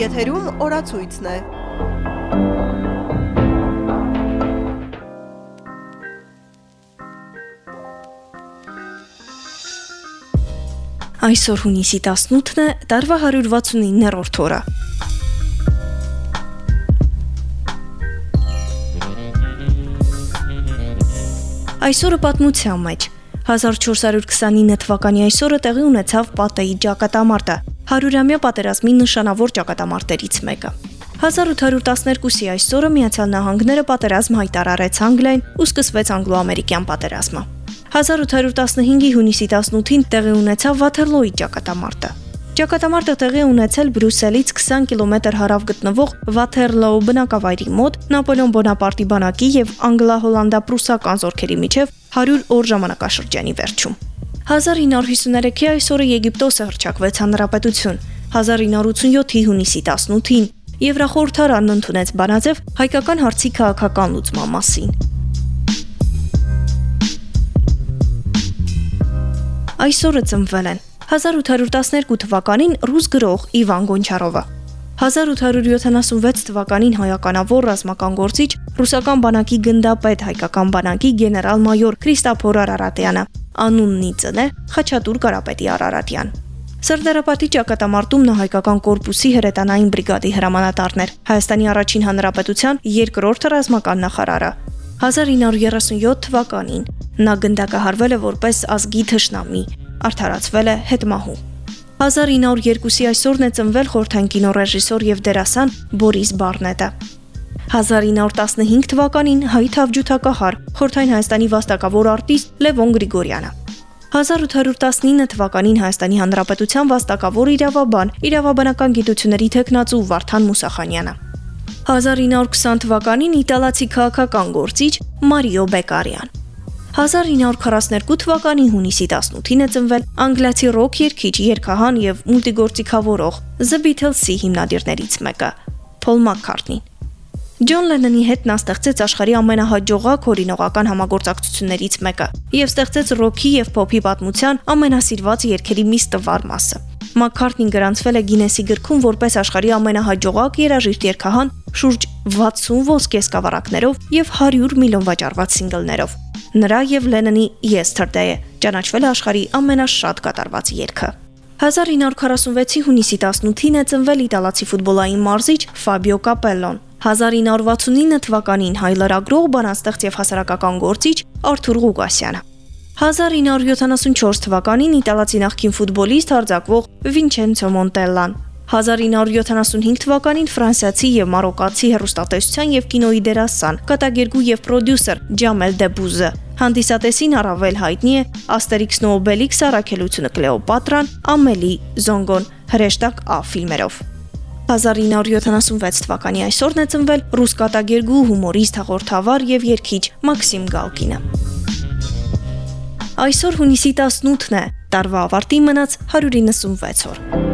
Եթերում օրացույցն է։ Այսօր հունիսի 18-ն է, տարվա 169-րդ օրը։ Այսօրը պատմության մեջ 1429 թվականի այսօրը տեղի ունեցավ Պատեի ճակատամարտը, 100-ամյա պատերազմի նշանավոր ճակատամարտերից մեկը։ 1812-ի այսօրը Միացյալ Նահանգները պատերազմ հայտարարեց Անգլիային ու սկսվեց անգլո-ամերիկյան պատերազմը։ 1815-ի հունիսի 18-ին տեղի ունեցավ Վաթերլոյի ճակատամարտը։ Ճակատամարտը տեղի ունեցել Բրյուսելից 20 կիլոմետր հարավ գտնվող Վաթերլոու բնակավայրի մոտ Նապոլեոն Բոնապարտի բանակի եւ անգլա-հոլանդա-պրուսական զորքերի միջև 100 օր ժամանակաշրջանի վերջում։ 1953-ի այսօրը Եգիպտոսը հրճակվեց հանրապետություն։ 1987-ի հունիսի 18-ին Եվրախորհրդարանն ընդունեց բանաձև հայկական հարցի քաղաքական լուծման մասին։ Այսօրը ծնվել են 1812 թվականին ռուս գրող Իվան Գոնչարովը 1876 թվականին հայականավոր ռազմական գործիչ ռուսական բանակի գնդապետ հայկական բանակի գեներալ-մայոր Քրիստոֆոր Արարատյանը անուննի ծն է Խաչատուր Կարապետի Արարատյան Սրդարապետի ճակատամարտում նա հայկական կորպուսի հրետանային բրիգադի հրամանատարն էր Հայաստանի առաջին հանրապետության երկրորդ ռազմական նախարարը 1937 թվականին նա գնդակահարվել է որպես ազգի թշնամի արդարացվել է հետմահու։ 1902-ի այսօրն է ծնվել խորթային կինոռեժիսոր եւ դերասան Բորիս Բարնետը։ 1915 թվականին հայ թավջութակահար խորթային Հայաստանի վաստակավոր արտիստ Լևոն Գրիգորյանը։ 1819 թվականին Հայաստանի Հանրապետության վաստակավոր իրավաբան, իրավաբանական գիտությունների թեկնածու Վարդան Մուսախանյանը։ 1920 թվականին իտալացի քաղաքական գործիչ Մարիո Բեկարյան։ 1942 թվականի հունիսի 18-ին է ծնվել անգլիացի ռոք երգիչ, երգահան եւ մուլտիգործիքավորող The Beatles-ի հիմնադիրներից մեկը՝ Փոլ Մակքարտնին։ Ջոն Լենոնի հետ նա ստեղծեց աշխարհի ամենահաջողակ օրինողական համագործակցություններից մեկը եւ ստեղծեց ռոքի եւ փոփի պատմության ամենասիրված երգերի մի ստվար մասը։ Մակքարտնին գրանցվել է Գինեսի գրքում որպես աշխարհի ամենահաջողակ երաժիշտ երգահան շուրջ 60 ոսկե սկավառակներով եւ 100 միլիոն վաճառված սինգլներով։ Նրա եւ Լենոնի Yesterday-ը ճանաչվել է աշխարհի ամենաշատ կատարված երգը։ 1946-ի հունիսի 18-ին է ծնվել իտալացի ֆուտբոլային մարզիչ Ֆաբիո Կապելլոն։ 1969 թվականին հայ լրագրող, բանաստեղծ եւ հասարակական գործիչ Արթուր Ղուկասյանը։ 1974 թվականին իտալացի նախկին ֆուտբոլիստ հարձակվող Վինչենցո Մոնտելլան 1975 թվականին ֆրանսիացի եւ մարոկացի հեռուստատեսության եւ կինոյի դերասան, կատագերգու եւ պրոդյուսեր Ջամել Դեբուզը հանդիսատեսին առավել հայտնի է Asterix-ն ու Obelix առաքելությունը Կլեոպատրան, Ամելի, Զոնգոն, հրեշտակ Ա ֆիլմերով։ 1976 թվականի այսօրն է ծնվել ռուս կատագերգու հումորիստ հաղորդավար եւ երգիչ Մաքսիմ Գալկինը։ Այսօր հունիսի 18-ն է, տարվա ավարտի մնաց 196 օր։